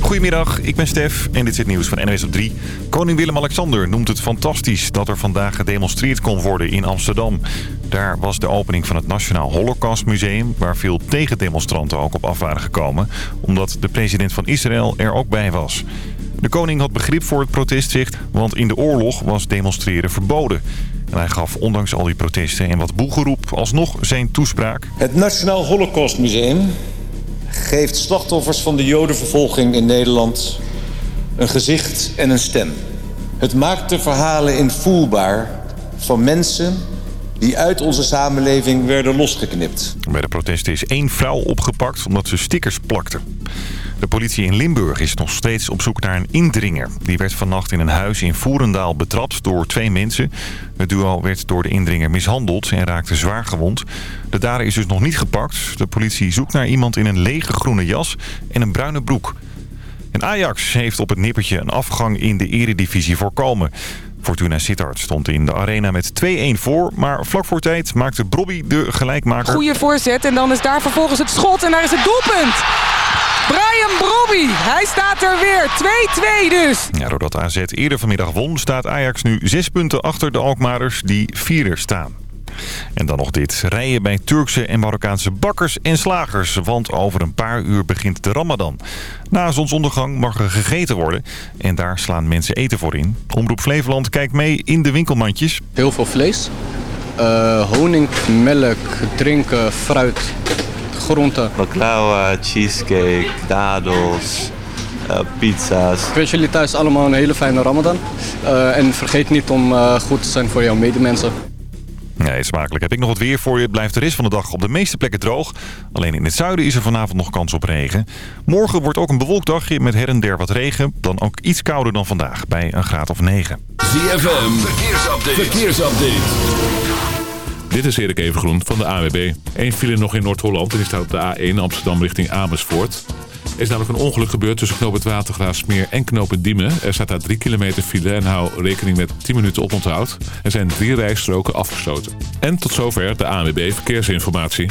Goedemiddag, ik ben Stef en dit is het nieuws van NWS op 3. Koning Willem-Alexander noemt het fantastisch dat er vandaag gedemonstreerd kon worden in Amsterdam. Daar was de opening van het Nationaal Holocaustmuseum... waar veel tegendemonstranten ook op af waren gekomen... omdat de president van Israël er ook bij was. De koning had begrip voor het protest, zegt, want in de oorlog was demonstreren verboden. En hij gaf ondanks al die protesten en wat boegeroep alsnog zijn toespraak. Het Nationaal Holocaustmuseum geeft slachtoffers van de jodenvervolging in Nederland een gezicht en een stem. Het maakt de verhalen invoelbaar van mensen die uit onze samenleving werden losgeknipt. Bij de protesten is één vrouw opgepakt omdat ze stickers plakte. De politie in Limburg is nog steeds op zoek naar een indringer. Die werd vannacht in een huis in Voerendaal betrapt door twee mensen. Het duo werd door de indringer mishandeld en raakte zwaar gewond. De dader is dus nog niet gepakt. De politie zoekt naar iemand in een lege groene jas en een bruine broek. En Ajax heeft op het nippertje een afgang in de eredivisie voorkomen. Fortuna Sittard stond in de arena met 2-1 voor. Maar vlak voor tijd maakte Brobby de gelijkmaker. Goeie voorzet en dan is daar vervolgens het schot en daar is het doelpunt. Brian Brobby, hij staat er weer. 2-2 dus. Ja, doordat AZ eerder vanmiddag won, staat Ajax nu zes punten achter de Alkmaarders die vierde staan. En dan nog dit. Rijden bij Turkse en Marokkaanse bakkers en slagers. Want over een paar uur begint de ramadan. Na zonsondergang mag er gegeten worden. En daar slaan mensen eten voor in. Omroep Flevoland kijkt mee in de winkelmandjes. Heel veel vlees. Uh, honing, melk, drinken, fruit, groenten. Baklava, cheesecake, dadels, uh, pizza's. Ik wens jullie thuis allemaal een hele fijne ramadan. Uh, en vergeet niet om goed te zijn voor jouw medemensen. Nee, smakelijk heb ik nog wat weer voor je. Het blijft de rest van de dag op de meeste plekken droog. Alleen in het zuiden is er vanavond nog kans op regen. Morgen wordt ook een bewolkt dagje met her en der wat regen. Dan ook iets kouder dan vandaag, bij een graad of 9. ZFM, verkeersupdate. verkeersupdate. Dit is Erik Evengroen van de AWB. Eén file nog in Noord-Holland en die staat op de A1 Amsterdam richting Amersfoort. Er is namelijk een ongeluk gebeurd tussen knoop het Watergraafsmeer en knoop het Diemen. Er staat daar 3 kilometer file en hou rekening met 10 minuten oponthoud. Er zijn drie rijstroken afgesloten. En tot zover de ANWB Verkeersinformatie.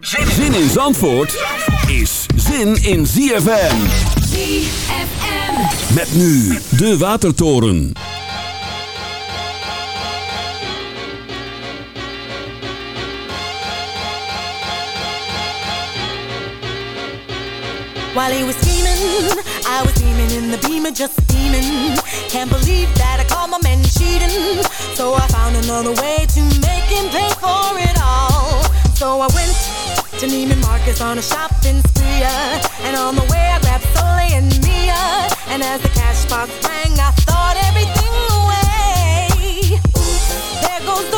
Zin in Zandvoort is zin in ZFM. ZFM. Met nu de Watertoren. While he was scheming, I was steaming in the beamer, just steaming. Can't believe that I caught my man cheating. So I found another way to make him pay for it all. So I went to Neiman Marcus on a shopping spree. And on the way I grabbed Soleil and Mia. And as the cash box rang, I thought everything away. There goes the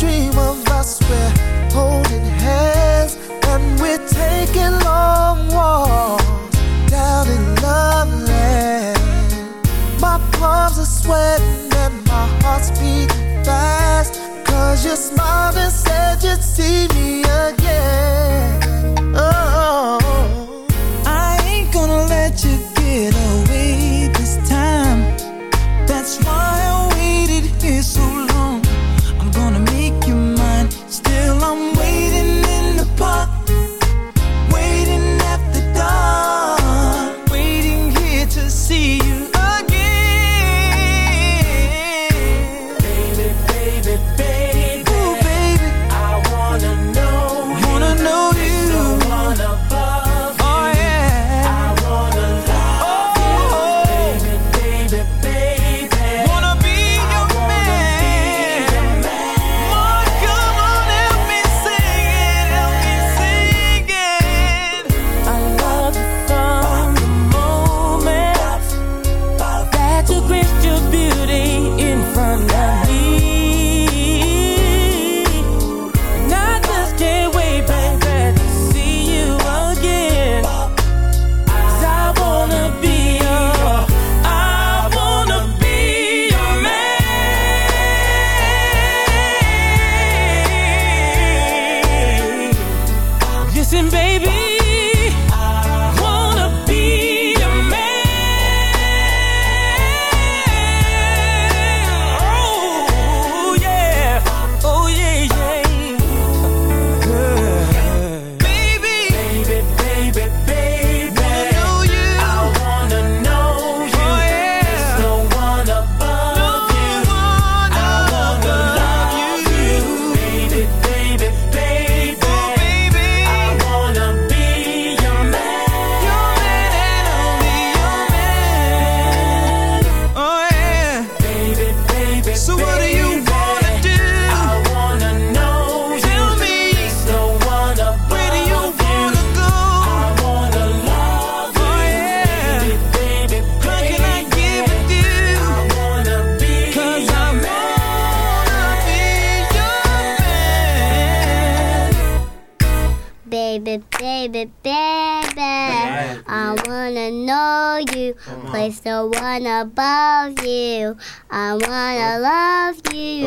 dream of us. We're holding hands and we're taking long walks down in love land. My palms are sweating and my heart's beating fast. Cause you smiled and said you'd see me again.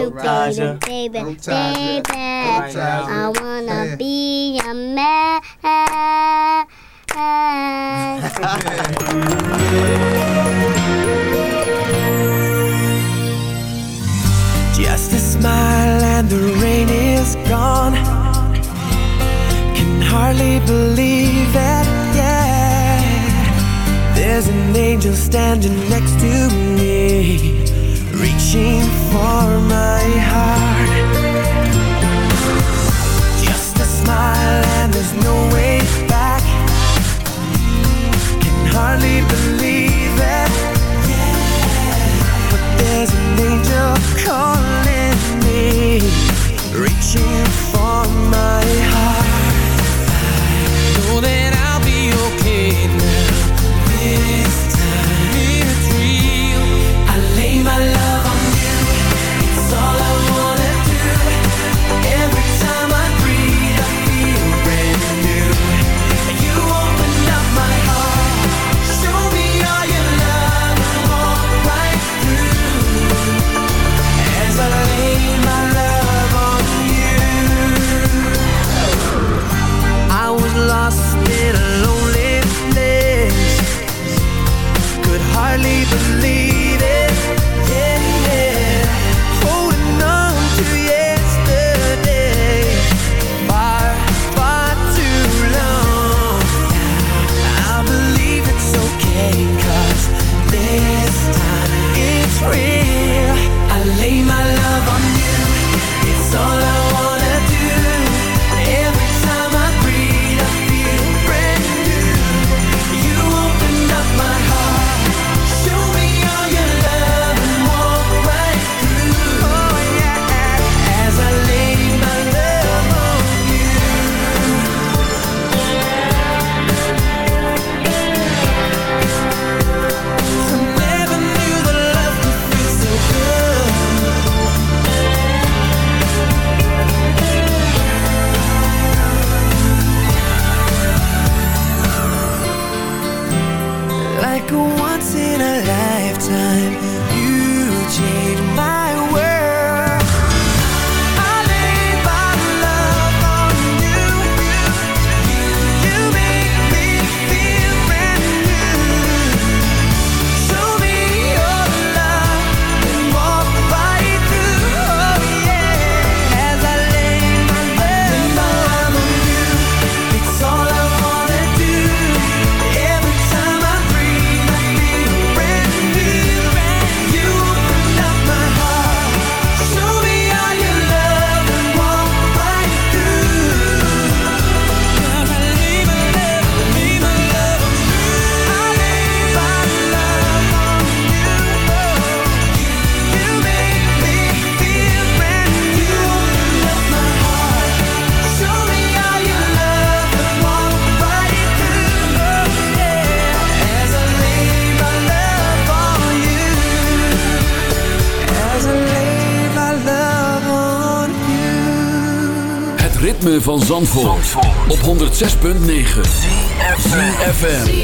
baby, baby, baby. I wanna be a man. Just a smile and the rain is gone. Can hardly believe it, yeah. There's an angel standing next to me reaching for my heart. Just a smile and there's no way back. Can hardly believe it. But there's an angel calling me. Reaching Zandvoort, op 106.9 C F M.